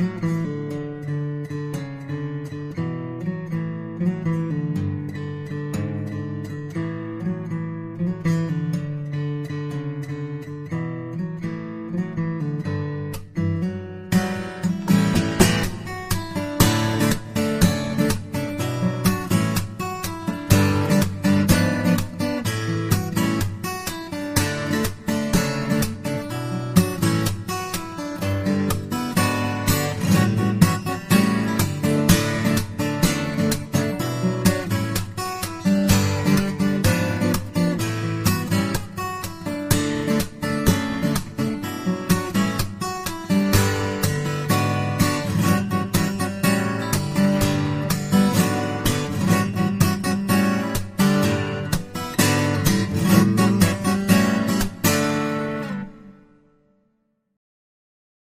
Mm-hmm.